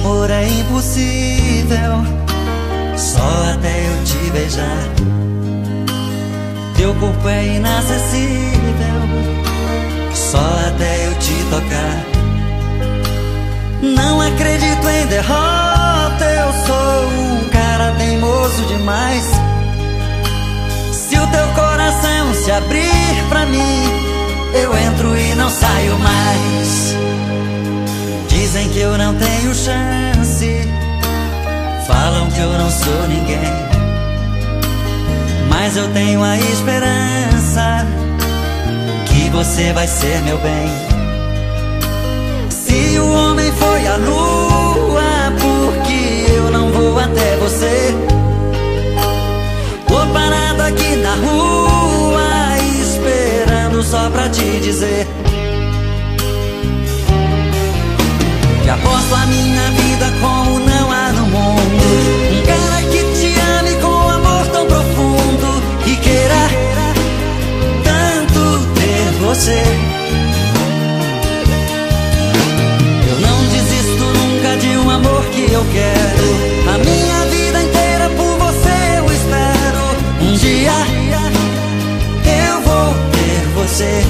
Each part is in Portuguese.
amor é impossível, só até eu te beijar. Teu corpo é inacessível, só até eu te tocar. Não acredito em derrota, eu sou um cara teimoso demais. Se o teu coração se abrir pra mim, eu entro e não saio mais. Tenho chance, falam que eu não sou ninguém. Mas eu tenho a esperança que você vai ser meu bem. Se o homem foi a lua, porque eu não vou até você? Tô parado aqui na rua, esperando só pra te dizer. Aposto a minha vida como não há no mundo. Um cara que te ame com amor tão profundo e queira tanto ter você. Eu não desisto nunca de um amor que eu quero. A minha vida inteira por você eu espero. Um dia eu vou ter você.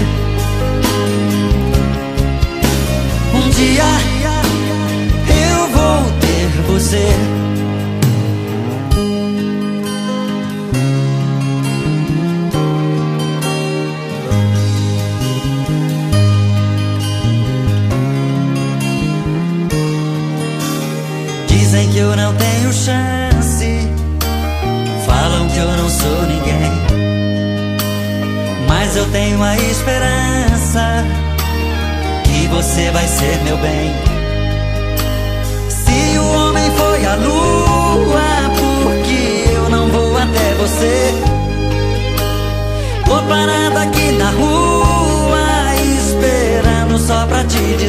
Um dia você. Dizem que eu não tenho chance, falam que eu não sou ninguém. Mas eu tenho a esperança que você vai ser meu bem.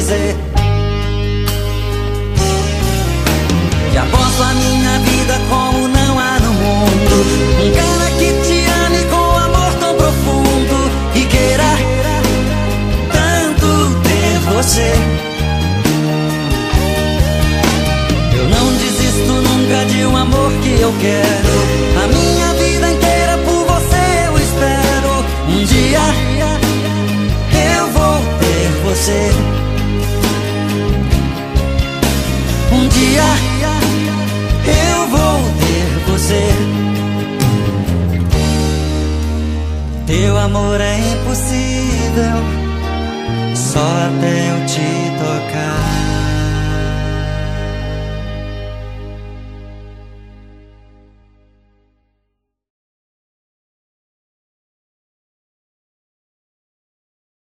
Dizer. Que aposto a minha vida como não há no mundo. Um que te ame com amor tão profundo e queira tanto ter você. Eu não desisto nunca de um amor que eu quero. A minha dia eu vou ter você. Teu amor é impossível, só até eu te tocar.